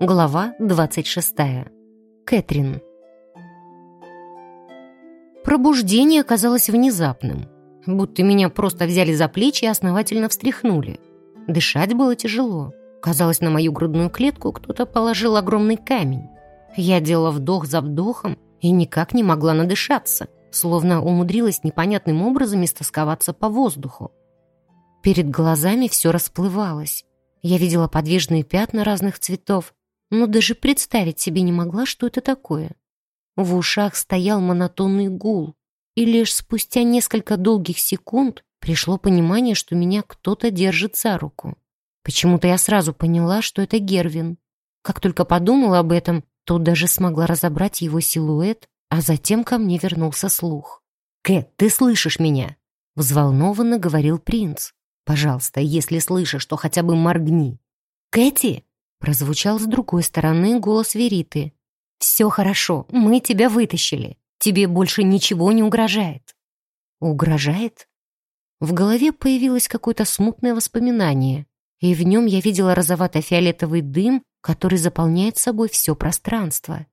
Глава 26. Кэтрин. Пробуждение оказалось внезапным, будто меня просто взяли за плечи и основательно встряхнули. Дышать было тяжело. Казалось, на мою грудную клетку кто-то положил огромный камень. Я делала вдох за вдохом и никак не могла надышаться, словно умудрилась непонятным образом истосковаться по воздуху. Перед глазами все расплывалось. Я видела подвижные пятна разных цветов, но даже представить себе не могла, что это такое. В ушах стоял монотонный гул, и лишь спустя несколько долгих секунд пришло понимание, что меня кто-то держит за руку. Почему-то я сразу поняла, что это Гервин. Как только подумала об этом, то даже смогла разобрать его силуэт, а затем ко мне вернулся слух. «Кэт, ты слышишь меня?» — взволнованно говорил принц. «Пожалуйста, если слышишь, то хотя бы моргни». «Кэти!» Прозвучал с другой стороны голос Вериты. «Все хорошо, мы тебя вытащили. Тебе больше ничего не угрожает». «Угрожает?» В голове появилось какое-то смутное воспоминание, и в нем я видела розовато-фиолетовый дым, который заполняет собой все пространство.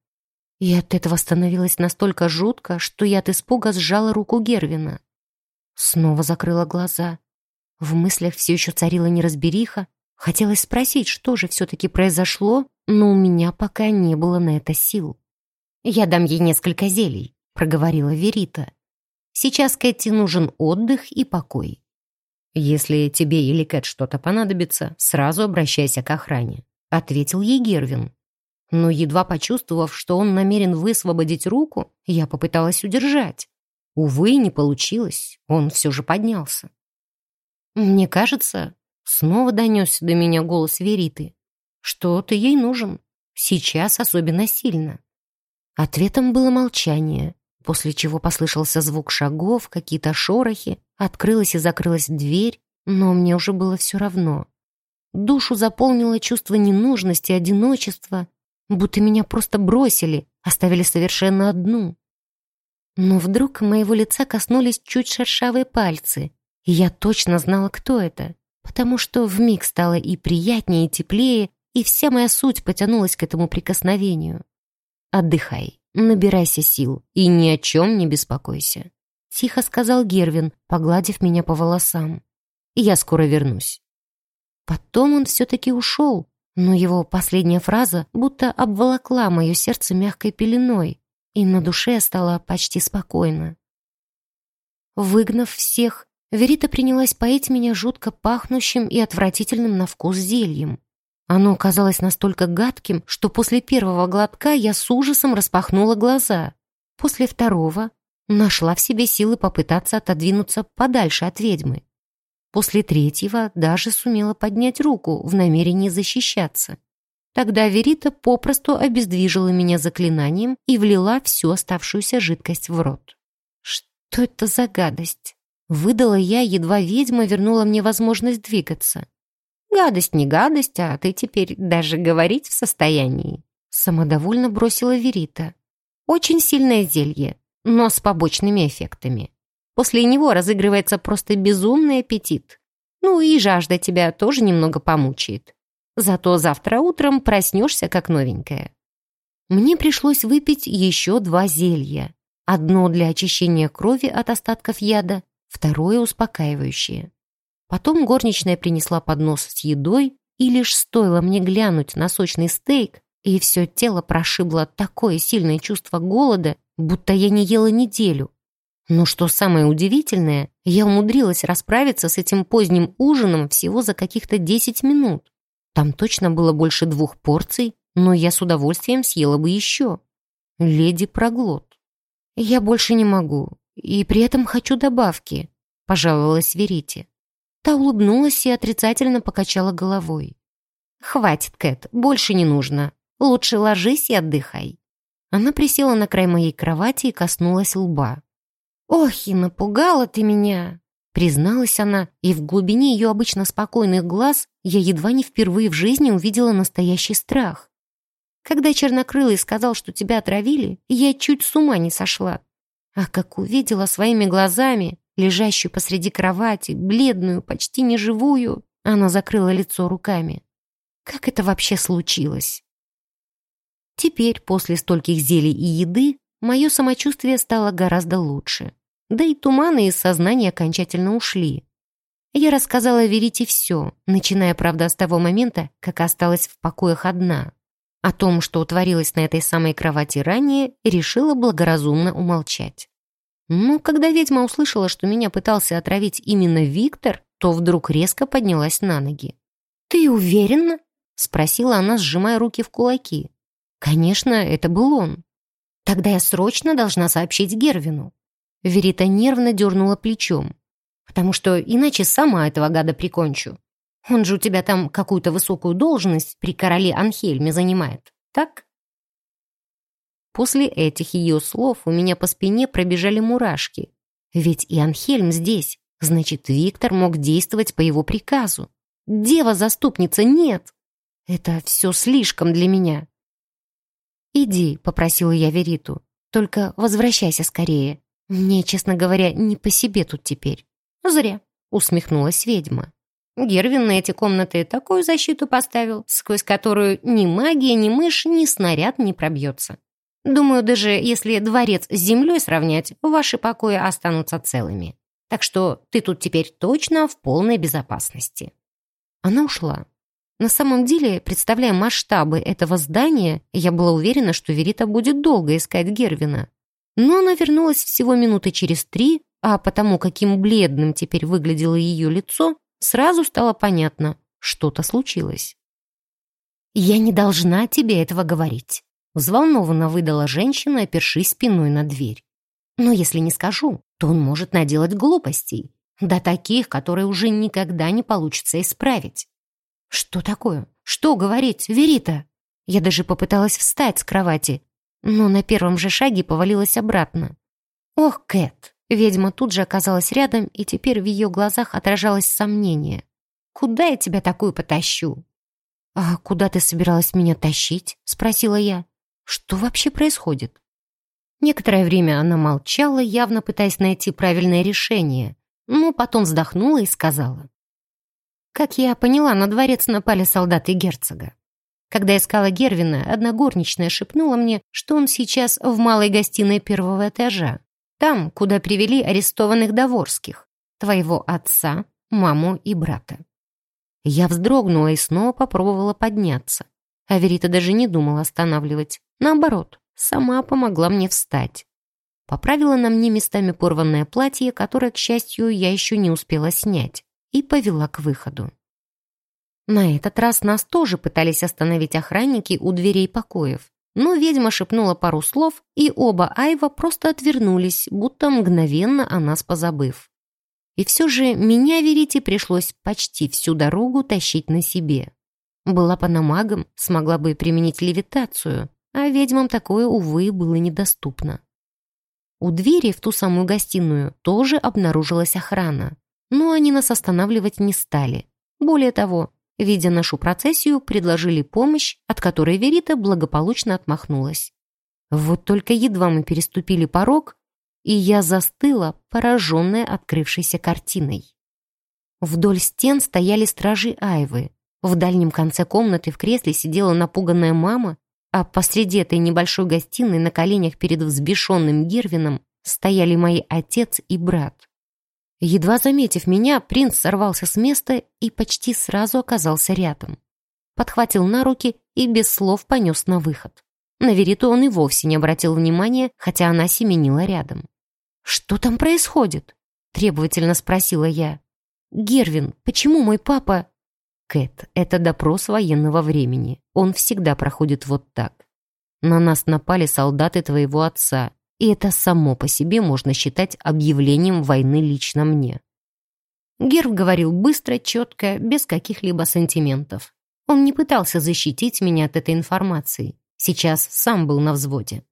И от этого становилось настолько жутко, что я от испуга сжала руку Гервина. Снова закрыла глаза. В мыслях все еще царила неразбериха, Хотелось спросить, что же все-таки произошло, но у меня пока не было на это сил. «Я дам ей несколько зелий», — проговорила Верита. «Сейчас Кэти нужен отдых и покой. Если тебе или Кэт что-то понадобится, сразу обращайся к охране», — ответил ей Гервин. Но едва почувствовав, что он намерен высвободить руку, я попыталась удержать. Увы, не получилось, он все же поднялся. «Мне кажется, Снова донесся до меня голос Вериты. «Что ты ей нужен? Сейчас особенно сильно». Ответом было молчание, после чего послышался звук шагов, какие-то шорохи, открылась и закрылась дверь, но мне уже было все равно. Душу заполнило чувство ненужности, одиночества, будто меня просто бросили, оставили совершенно одну. Но вдруг моего лица коснулись чуть шершавые пальцы, и я точно знала, кто это потому что вмиг стало и приятнее, и теплее, и вся моя суть потянулась к этому прикосновению. «Отдыхай, набирайся сил и ни о чем не беспокойся», — тихо сказал Гервин, погладив меня по волосам. «Я скоро вернусь». Потом он все-таки ушел, но его последняя фраза будто обволокла мое сердце мягкой пеленой, и на душе стало почти спокойно. Выгнав всех, Верита принялась поить меня жутко пахнущим и отвратительным на вкус зельем. Оно казалось настолько гадким, что после первого глотка я с ужасом распахнула глаза. После второго нашла в себе силы попытаться отодвинуться подальше от ведьмы. После третьего даже сумела поднять руку в намерении защищаться. Тогда Верита попросту обездвижила меня заклинанием и влила всю оставшуюся жидкость в рот. Что это за гадость? Выдала я, едва ведьма вернула мне возможность двигаться. «Гадость не гадость, а ты теперь даже говорить в состоянии», самодовольно бросила Верита. «Очень сильное зелье, но с побочными эффектами. После него разыгрывается просто безумный аппетит. Ну и жажда тебя тоже немного помучает. Зато завтра утром проснешься как новенькая». Мне пришлось выпить еще два зелья. Одно для очищения крови от остатков яда, второе успокаивающее. Потом горничная принесла поднос с едой, и лишь стоило мне глянуть на сочный стейк, и все тело прошибло такое сильное чувство голода, будто я не ела неделю. Но что самое удивительное, я умудрилась расправиться с этим поздним ужином всего за каких-то 10 минут. Там точно было больше двух порций, но я с удовольствием съела бы еще. Леди проглот. Я больше не могу. И при этом хочу добавки», — пожаловалась Верите. Та улыбнулась и отрицательно покачала головой. «Хватит, Кэт, больше не нужно. Лучше ложись и отдыхай». Она присела на край моей кровати и коснулась лба. «Ох, и напугала ты меня!» Призналась она, и в глубине ее обычно спокойных глаз я едва не впервые в жизни увидела настоящий страх. Когда Чернокрылый сказал, что тебя отравили, я чуть с ума не сошла. А как увидела своими глазами, лежащую посреди кровати, бледную, почти неживую. Она закрыла лицо руками. Как это вообще случилось? Теперь, после стольких зелий и еды, мое самочувствие стало гораздо лучше. Да и туманы из сознания окончательно ушли. Я рассказала Верите все, начиная, правда, с того момента, как осталась в покоях одна. О том, что творилось на этой самой кровати ранее, решила благоразумно умолчать. Но когда ведьма услышала, что меня пытался отравить именно Виктор, то вдруг резко поднялась на ноги. «Ты уверена?» — спросила она, сжимая руки в кулаки. «Конечно, это был он. Тогда я срочно должна сообщить Гервину». Верита нервно дернула плечом потому что иначе сама этого гада прикончу. Он же у тебя там какую-то высокую должность при короле Анхельме занимает, так?» После этих ее слов у меня по спине пробежали мурашки. Ведь и Анхельм здесь, значит, Виктор мог действовать по его приказу. Дева-заступница нет! Это все слишком для меня. «Иди», — попросила я Вериту, — «только возвращайся скорее. Мне, честно говоря, не по себе тут теперь». «Зря», — усмехнулась ведьма. Гервин на эти комнаты такую защиту поставил, сквозь которую ни магия, ни мышь, ни снаряд не пробьется. Думаю, даже если дворец с землей сравнять, ваши покои останутся целыми. Так что ты тут теперь точно в полной безопасности». Она ушла. На самом деле, представляя масштабы этого здания, я была уверена, что Верита будет долго искать Гервина. Но она вернулась всего минуты через три, а потому, каким бледным теперь выглядело ее лицо, сразу стало понятно, что-то случилось. «Я не должна тебе этого говорить», — взволнованно выдала женщина, опершись спиной на дверь. «Но если не скажу, то он может наделать глупостей, да таких, которые уже никогда не получится исправить». «Что такое? Что говорить, Верита?» Я даже попыталась встать с кровати, но на первом же шаге повалилась обратно. «Ох, Кэт, Ведьма тут же оказалась рядом, и теперь в ее глазах отражалось сомнение. «Куда я тебя такую потащу?» «А куда ты собиралась меня тащить?» — спросила я. «Что вообще происходит?» Некоторое время она молчала, явно пытаясь найти правильное решение, но потом вздохнула и сказала. «Как я поняла, на дворец напали солдаты герцога. Когда искала Гервина, одна горничная шепнула мне, что он сейчас в малой гостиной первого этажа. Там, куда привели арестованных Доворских, твоего отца, маму и брата. Я вздрогнула и снова попробовала подняться. Аверита даже не думала останавливать. Наоборот, сама помогла мне встать. Поправила на мне местами порванное платье, которое, к счастью, я еще не успела снять, и повела к выходу. На этот раз нас тоже пытались остановить охранники у дверей покоев, но ведьма шепнула пару слов, и оба Айва просто отвернулись, будто мгновенно о нас позабыв. И все же меня, верите, пришлось почти всю дорогу тащить на себе. Была паномагом, смогла бы применить левитацию, а ведьмам такое, увы, было недоступно. У двери в ту самую гостиную тоже обнаружилась охрана, но они нас останавливать не стали. Более того, Видя нашу процессию, предложили помощь, от которой Верита благополучно отмахнулась. Вот только едва мы переступили порог, и я застыла, пораженная открывшейся картиной. Вдоль стен стояли стражи Айвы. В дальнем конце комнаты в кресле сидела напуганная мама, а посреди этой небольшой гостиной на коленях перед взбешенным Гервином стояли мои отец и брат. Едва заметив меня, принц сорвался с места и почти сразу оказался рядом. Подхватил на руки и без слов понес на выход. На Вериту он и вовсе не обратил внимания, хотя она семенила рядом. «Что там происходит?» — требовательно спросила я. «Гервин, почему мой папа...» «Кэт, это допрос военного времени. Он всегда проходит вот так. На нас напали солдаты твоего отца, и это само по себе можно считать объявлением войны лично мне. Герв говорил быстро, четко, без каких-либо сантиментов. Он не пытался защитить меня от этой информации. Сейчас сам был на взводе.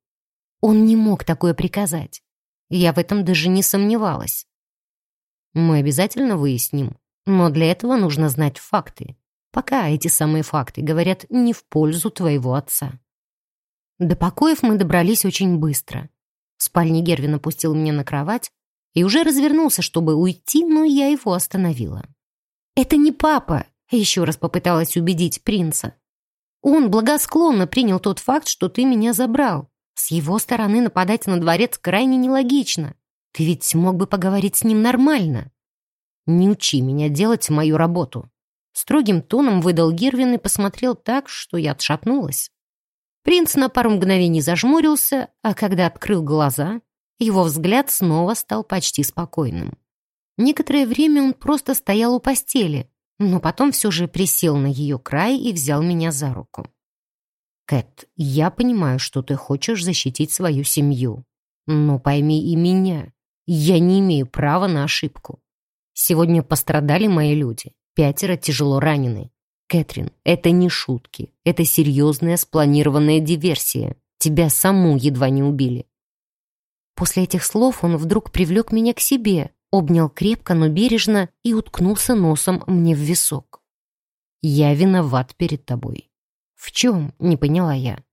Он не мог такое приказать. Я в этом даже не сомневалась. Мы обязательно выясним, но для этого нужно знать факты. Пока эти самые факты говорят не в пользу твоего отца. До покоев мы добрались очень быстро. В спальне Гервин опустил меня на кровать, и уже развернулся, чтобы уйти, но я его остановила. «Это не папа», — еще раз попыталась убедить принца. «Он благосклонно принял тот факт, что ты меня забрал. С его стороны нападать на дворец крайне нелогично. Ты ведь мог бы поговорить с ним нормально». «Не учи меня делать мою работу», Строгим тоном выдал Гервин и посмотрел так, что я отшатнулась. Принц на пару мгновений зажмурился, а когда открыл глаза, его взгляд снова стал почти спокойным. Некоторое время он просто стоял у постели, но потом все же присел на ее край и взял меня за руку. «Кэт, я понимаю, что ты хочешь защитить свою семью, но пойми и меня. Я не имею права на ошибку. Сегодня пострадали мои люди, Пятеро тяжело ранены. Кэтрин, это не шутки. Это серьезная спланированная диверсия. Тебя саму едва не убили. После этих слов он вдруг привлек меня к себе, обнял крепко, но бережно и уткнулся носом мне в висок. «Я виноват перед тобой». «В чем?» — не поняла я.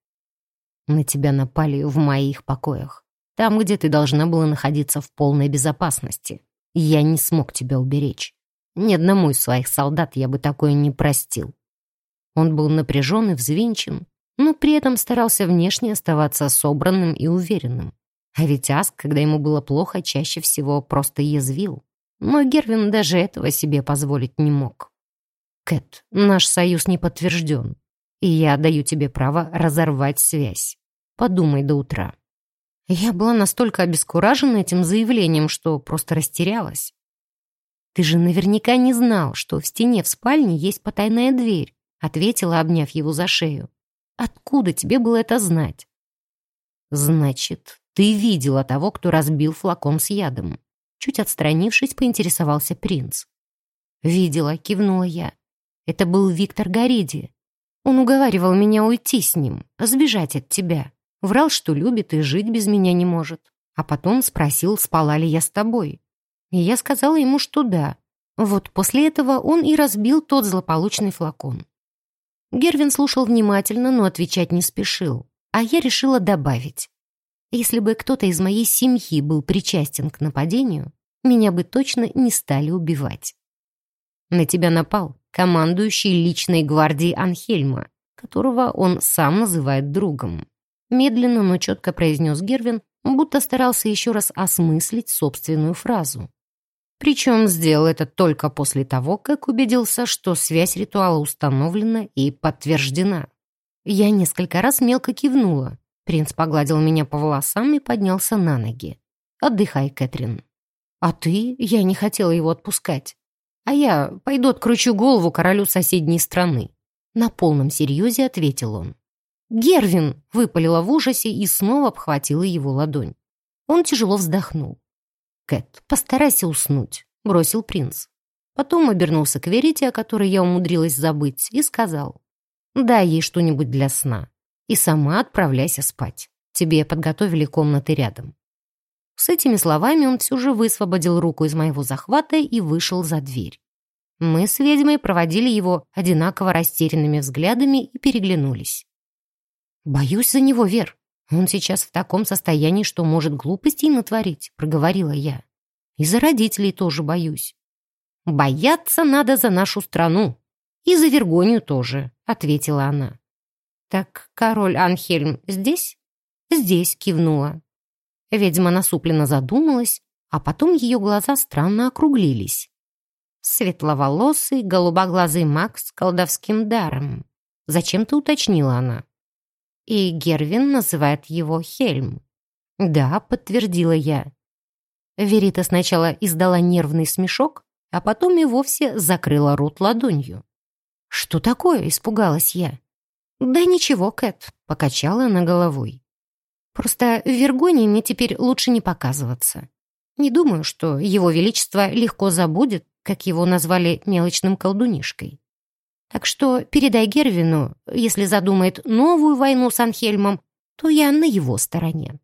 «На тебя напали в моих покоях, там, где ты должна была находиться в полной безопасности. Я не смог тебя уберечь. Ни одному из своих солдат я бы такое не простил. Он был напряжен и взвинчен, но при этом старался внешне оставаться собранным и уверенным. А ведь Аск, когда ему было плохо, чаще всего просто язвил. Но Гервин даже этого себе позволить не мог. «Кэт, наш союз не подтвержден, и я даю тебе право разорвать связь. Подумай до утра». Я была настолько обескуражена этим заявлением, что просто растерялась. «Ты же наверняка не знал, что в стене в спальне есть потайная дверь», ответила, обняв его за шею. «Откуда тебе было это знать?» «Значит, ты видела того, кто разбил флакон с ядом?» Чуть отстранившись, поинтересовался принц. «Видела», — кивнула я. «Это был Виктор Гориди. Он уговаривал меня уйти с ним, сбежать от тебя. Врал, что любит и жить без меня не может. А потом спросил, спала ли я с тобой. И я сказала ему, что да. Вот после этого он и разбил тот злополучный флакон. Гервин слушал внимательно, но отвечать не спешил. А я решила добавить. Если бы кто-то из моей семьи был причастен к нападению, меня бы точно не стали убивать. На тебя напал командующий личной гвардией Анхельма, которого он сам называет другом. Медленно, но четко произнес Гервин, будто старался еще раз осмыслить собственную фразу. Причем сделал это только после того, как убедился, что связь ритуала установлена и подтверждена. Я несколько раз мелко кивнула. Принц погладил меня по волосам и поднялся на ноги. «Отдыхай, Кэтрин». «А ты?» Я не хотела его отпускать. «А я пойду откручу голову королю соседней страны». На полном серьезе ответил он. «Гервин!» — выпалила в ужасе и снова обхватила его ладонь. Он тяжело вздохнул. «Кэт, постарайся уснуть», — бросил принц. Потом обернулся к Верите, о которой я умудрилась забыть, и сказал, «Дай ей что-нибудь для сна, и сама отправляйся спать. Тебе подготовили комнаты рядом». С этими словами он все же высвободил руку из моего захвата и вышел за дверь. Мы с ведьмой проводили его одинаково растерянными взглядами и переглянулись. «Боюсь за него, Вер», «Он сейчас в таком состоянии, что может глупостей натворить», — проговорила я. «И за родителей тоже боюсь». «Бояться надо за нашу страну. И за Вергонию тоже», — ответила она. «Так король Анхельм здесь?» «Здесь», — кивнула. Ведьма насупленно задумалась, а потом ее глаза странно округлились. «Светловолосый, голубоглазый маг с колдовским даром», — зачем-то уточнила она и Гервин называет его Хельм. «Да», — подтвердила я. Верита сначала издала нервный смешок, а потом и вовсе закрыла рот ладонью. «Что такое?» — испугалась я. «Да ничего, Кэт», — покачала она головой. «Просто в Вергонии мне теперь лучше не показываться. Не думаю, что его величество легко забудет, как его назвали мелочным колдунишкой. Так что передай Гервину, если задумает новую войну с Анхельмом, то я на его стороне.